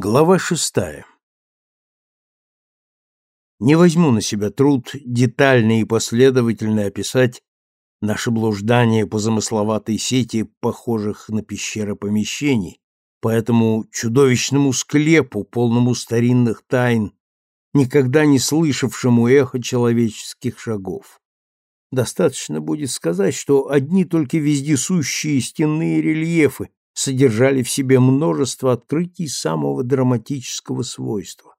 Глава шестая. Не возьму на себя труд детально и последовательно описать наше блуждание по замысловатой сети похожих на пещеры помещений, по этому чудовищному склепу, полному старинных тайн, никогда не слышавшему эхо человеческих шагов. Достаточно будет сказать, что одни только вездесущие стенные рельефы содержали в себе множество открытий самого драматического свойства.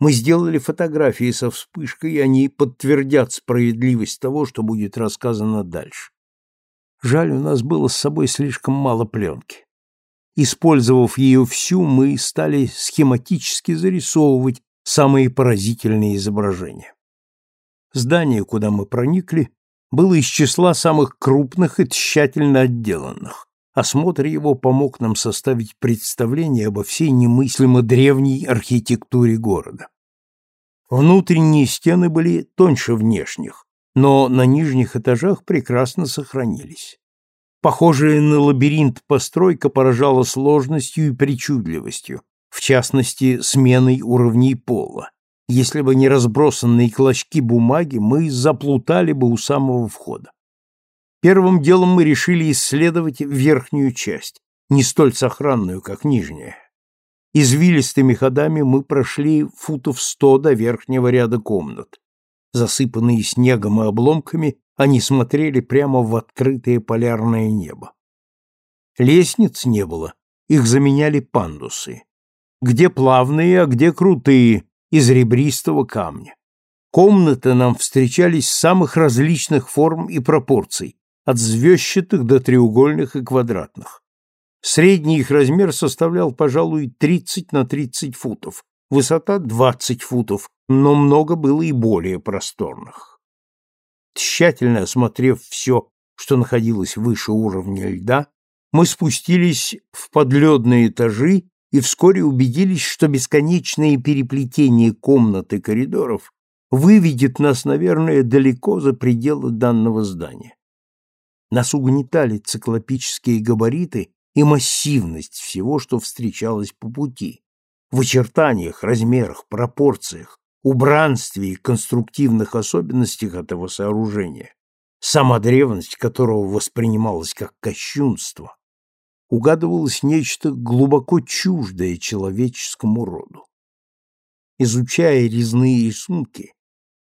Мы сделали фотографии со вспышкой, и они подтвердят справедливость того, что будет рассказано дальше. Жаль, у нас было с собой слишком мало пленки. Использовав ее всю, мы стали схематически зарисовывать самые поразительные изображения. Здание, куда мы проникли, было из числа самых крупных и тщательно отделанных. Осмотр его помог нам составить представление обо всей немыслимо древней архитектуре города. Внутренние стены были тоньше внешних, но на нижних этажах прекрасно сохранились. Похожая на лабиринт постройка поражала сложностью и причудливостью, в частности, сменой уровней пола. Если бы не разбросанные клочки бумаги, мы заплутали бы у самого входа. Первым делом мы решили исследовать верхнюю часть, не столь сохранную, как нижняя. Извилистыми ходами мы прошли футов сто до верхнего ряда комнат. Засыпанные снегом и обломками, они смотрели прямо в открытое полярное небо. Лестниц не было, их заменяли пандусы. Где плавные, а где крутые, из ребристого камня. Комнаты нам встречались самых различных форм и пропорций, от звездчатых до треугольных и квадратных. Средний их размер составлял, пожалуй, 30 на 30 футов, высота 20 футов, но много было и более просторных. Тщательно осмотрев все, что находилось выше уровня льда, мы спустились в подледные этажи и вскоре убедились, что бесконечное переплетение комнат и коридоров выведет нас, наверное, далеко за пределы данного здания. Нас угнетали циклопические габариты и массивность всего, что встречалось по пути, в очертаниях, размерах, пропорциях, убранстве и конструктивных особенностях этого сооружения, сама древность которого воспринималась как кощунство, угадывалось нечто глубоко чуждое человеческому роду. Изучая резные рисунки,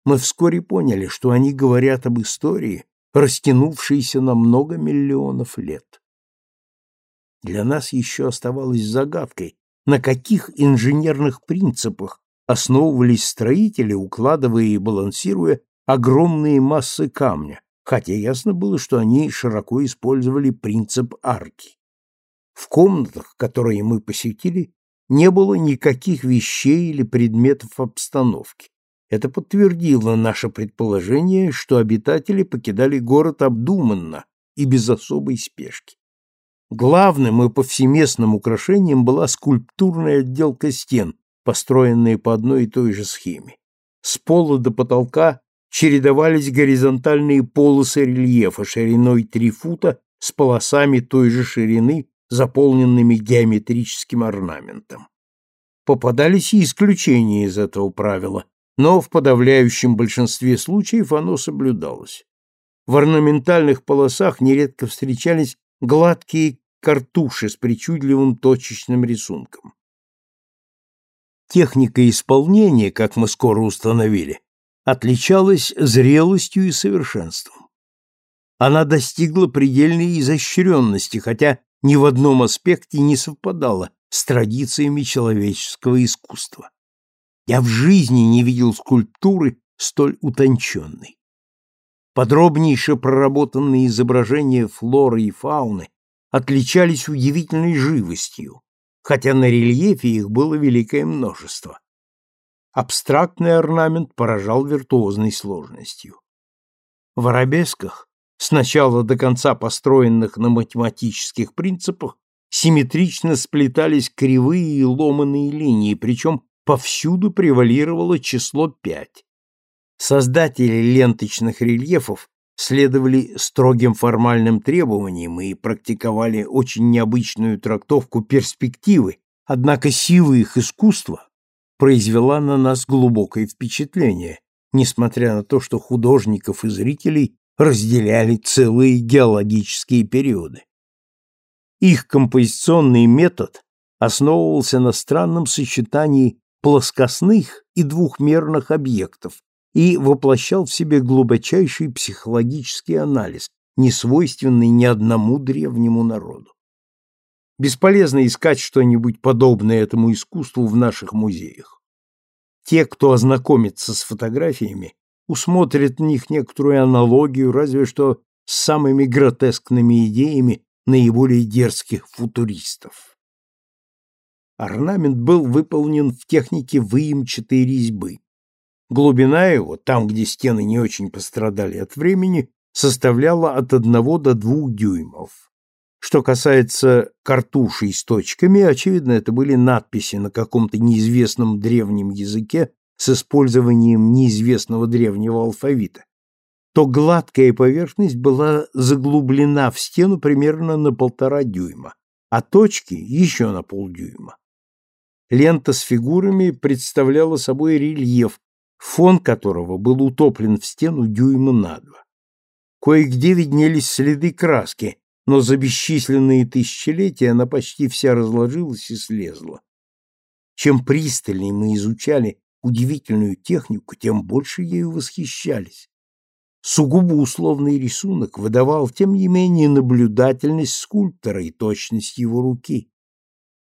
мы вскоре поняли, что они говорят об истории, растянувшийся на много миллионов лет. Для нас еще оставалось загадкой, на каких инженерных принципах основывались строители, укладывая и балансируя огромные массы камня, хотя ясно было, что они широко использовали принцип арки. В комнатах, которые мы посетили, не было никаких вещей или предметов обстановки. Это подтвердило наше предположение, что обитатели покидали город обдуманно и без особой спешки. Главным и повсеместным украшением была скульптурная отделка стен, построенная по одной и той же схеме. С пола до потолка чередовались горизонтальные полосы рельефа шириной 3 фута с полосами той же ширины, заполненными геометрическим орнаментом. Попадались и исключения из этого правила, но в подавляющем большинстве случаев оно соблюдалось. В орнаментальных полосах нередко встречались гладкие картуши с причудливым точечным рисунком. Техника исполнения, как мы скоро установили, отличалась зрелостью и совершенством. Она достигла предельной изощренности, хотя ни в одном аспекте не совпадала с традициями человеческого искусства. Я в жизни не видел скульптуры столь утонченной. Подробнейше проработанные изображения флоры и фауны отличались удивительной живостью, хотя на рельефе их было великое множество. Абстрактный орнамент поражал виртуозной сложностью. В арабесках, с начала до конца построенных на математических принципах, симметрично сплетались кривые и ломаные линии, причем повсюду превалировало число пять. Создатели ленточных рельефов следовали строгим формальным требованиям и практиковали очень необычную трактовку перспективы, Однако сила их искусства произвела на нас глубокое впечатление, несмотря на то, что художников и зрителей разделяли целые геологические периоды. Их композиционный метод основывался на странном сочетании плоскостных и двухмерных объектов и воплощал в себе глубочайший психологический анализ, не свойственный ни одному древнему народу. Бесполезно искать что-нибудь подобное этому искусству в наших музеях. Те, кто ознакомится с фотографиями, усмотрят в них некоторую аналогию, разве что с самыми гротескными идеями наиболее дерзких футуристов. Орнамент был выполнен в технике выемчатой резьбы. Глубина его, там, где стены не очень пострадали от времени, составляла от 1 до 2 дюймов. Что касается картушей с точками, очевидно, это были надписи на каком-то неизвестном древнем языке с использованием неизвестного древнего алфавита, то гладкая поверхность была заглублена в стену примерно на полтора дюйма, а точки еще на полдюйма. Лента с фигурами представляла собой рельеф, фон которого был утоплен в стену дюйма на два. Кое-где виднелись следы краски, но за бесчисленные тысячелетия она почти вся разложилась и слезла. Чем пристальнее мы изучали удивительную технику, тем больше ею восхищались. Сугубо условный рисунок выдавал, тем не менее, наблюдательность скульптора и точность его руки.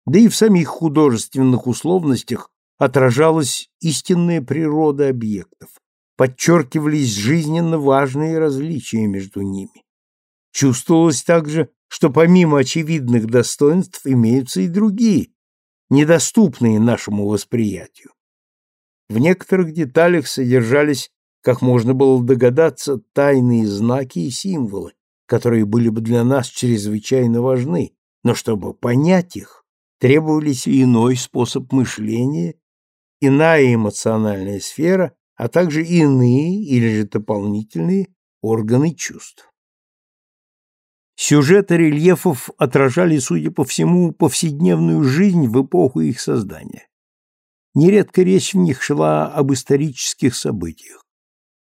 Да и в самих художественных условностях отражалась истинная природа объектов, подчеркивались жизненно важные различия между ними. Чувствовалось также, что помимо очевидных достоинств имеются и другие, недоступные нашему восприятию. В некоторых деталях содержались, как можно было догадаться, тайные знаки и символы, которые были бы для нас чрезвычайно важны, но чтобы понять их, требовались иной способ мышления, иная эмоциональная сфера, а также иные или же дополнительные органы чувств. Сюжеты рельефов отражали, судя по всему, повседневную жизнь в эпоху их создания. Нередко речь в них шла об исторических событиях.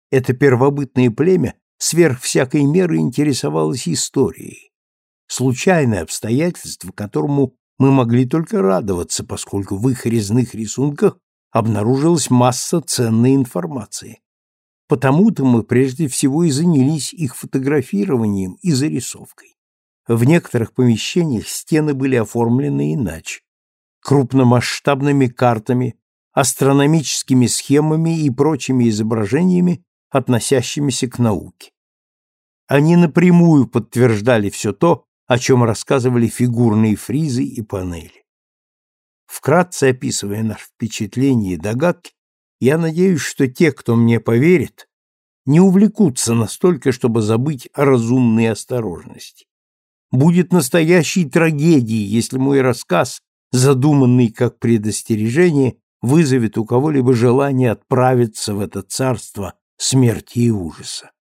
Это первобытное племя сверх всякой меры интересовалось историей. Случайное обстоятельство, которому мы могли только радоваться, поскольку в их резных рисунках обнаружилась масса ценной информации. Потому-то мы прежде всего и занялись их фотографированием и зарисовкой. В некоторых помещениях стены были оформлены иначе. Крупномасштабными картами, астрономическими схемами и прочими изображениями, относящимися к науке. Они напрямую подтверждали все то, о чем рассказывали фигурные фризы и панели. Вкратце описывая наше впечатление и догадки, я надеюсь, что те, кто мне поверит, не увлекутся настолько, чтобы забыть о разумной осторожности. Будет настоящей трагедией, если мой рассказ, задуманный как предостережение, вызовет у кого-либо желание отправиться в это царство смерти и ужаса.